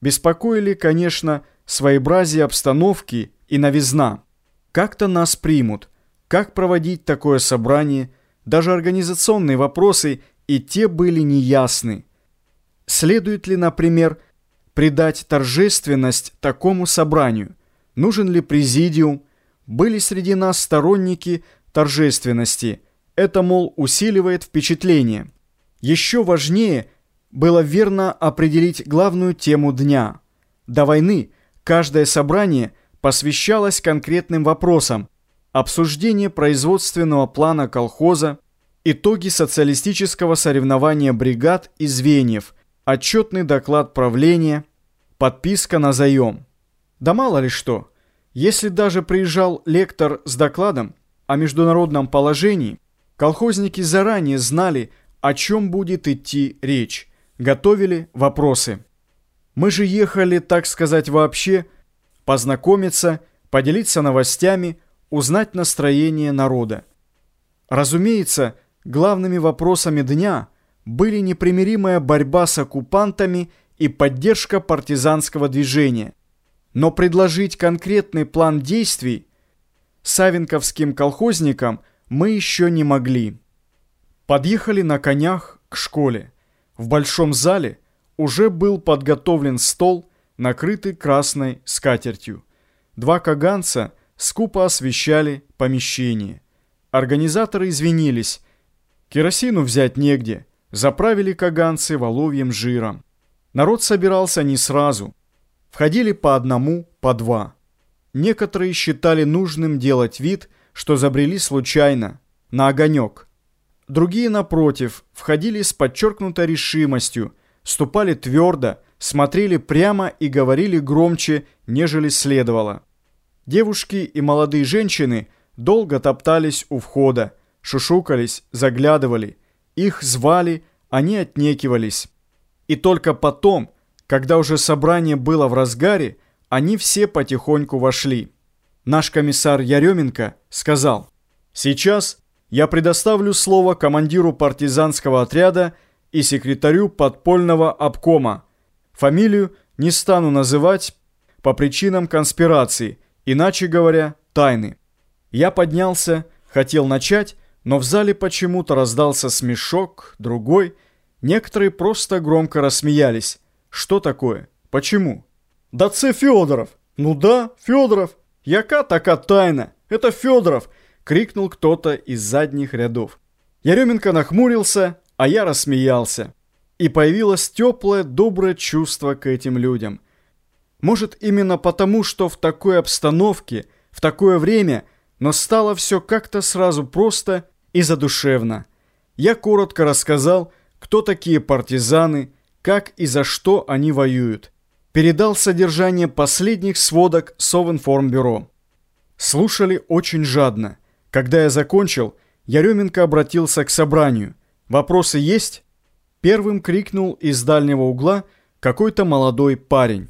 Беспокоили, конечно, своеобразие обстановки и новизна. Как-то нас примут, как проводить такое собрание, даже организационные вопросы и те были неясны. Следует ли, например, придать торжественность такому собранию? Нужен ли президиум? Были среди нас сторонники торжественности. Это, мол, усиливает впечатление. Еще важнее было верно определить главную тему дня. До войны каждое собрание посвящалось конкретным вопросам. Обсуждение производственного плана колхоза, итоги социалистического соревнования бригад и звеньев, отчетный доклад правления, подписка на заем. Да мало ли что, если даже приезжал лектор с докладом о международном положении, колхозники заранее знали, о чем будет идти речь, готовили вопросы. Мы же ехали, так сказать, вообще познакомиться, поделиться новостями, узнать настроение народа. Разумеется, главными вопросами дня были непримиримая борьба с оккупантами и поддержка партизанского движения. Но предложить конкретный план действий савенковским колхозникам мы еще не могли. Подъехали на конях к школе. В большом зале уже был подготовлен стол, накрытый красной скатертью. Два каганца скупо освещали помещение. Организаторы извинились. Керосину взять негде. Заправили каганцы воловьим жиром. Народ собирался не сразу. Входили по одному, по два. Некоторые считали нужным делать вид, что забрели случайно, на огонек. Другие, напротив, входили с подчеркнутой решимостью, ступали твердо, смотрели прямо и говорили громче, нежели следовало. Девушки и молодые женщины долго топтались у входа, шушукались, заглядывали. Их звали, они отнекивались. И только потом, когда уже собрание было в разгаре, они все потихоньку вошли. Наш комиссар Яременко сказал, «Сейчас я предоставлю слово командиру партизанского отряда и секретарю подпольного обкома. Фамилию не стану называть по причинам конспирации, иначе говоря, тайны». Я поднялся, хотел начать, но в зале почему-то раздался смешок, другой. Некоторые просто громко рассмеялись. Что такое? Почему? «Да це Федоров!» «Ну да, Федоров! Яка така тайна? Это Федоров!» — крикнул кто-то из задних рядов. Яременко нахмурился, а я рассмеялся. И появилось теплое, доброе чувство к этим людям. Может, именно потому, что в такой обстановке, в такое время, но стало все как-то сразу просто и задушевно. Я коротко рассказал, кто такие партизаны, как и за что они воюют передал содержание последних сводок Совинформбюро. Слушали очень жадно. Когда я закончил, Яременко обратился к собранию. «Вопросы есть?» Первым крикнул из дальнего угла какой-то молодой парень.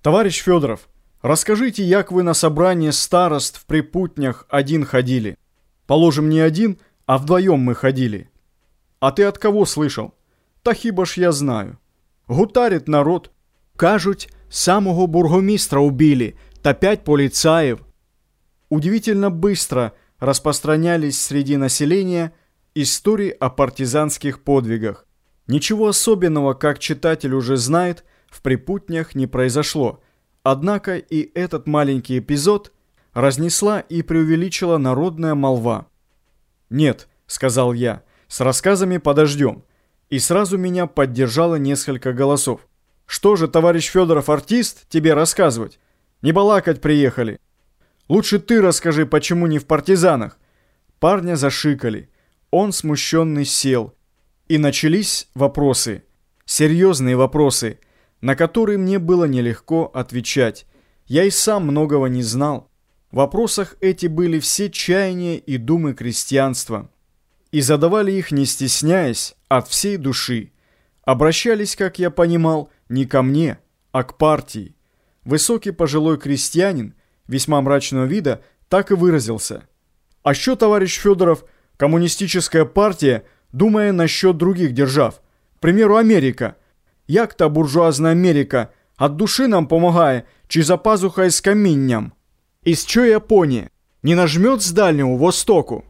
«Товарищ Федоров, расскажите, як вы на собрание старост в Припутнях один ходили? Положим, не один, а вдвоем мы ходили. А ты от кого слышал? Та хіба ж я знаю. Гутарит народ, Кажуть, самого бургомистра убили, та пять полицаев. Удивительно быстро распространялись среди населения истории о партизанских подвигах. Ничего особенного, как читатель уже знает, в Припутнях не произошло. Однако и этот маленький эпизод разнесла и преувеличила народная молва. «Нет», — сказал я, — «с рассказами подождем». И сразу меня поддержало несколько голосов. Что же, товарищ Федоров, артист, тебе рассказывать? Не балакать приехали. Лучше ты расскажи, почему не в партизанах. Парня зашикали. Он смущенный сел. И начались вопросы. Серьезные вопросы, на которые мне было нелегко отвечать. Я и сам многого не знал. В вопросах эти были все чаяния и думы крестьянства. И задавали их, не стесняясь, от всей души. Обращались, как я понимал, не ко мне, а к партии. Высокий пожилой крестьянин, весьма мрачного вида, так и выразился. А что, товарищ Федоров, коммунистическая партия, думая насчет других держав? К примеру, Америка. Як та буржуазная Америка От души нам помогає, чи за пазухой з камінням? Із чої Японії? Не нажмет з дальнього востоку?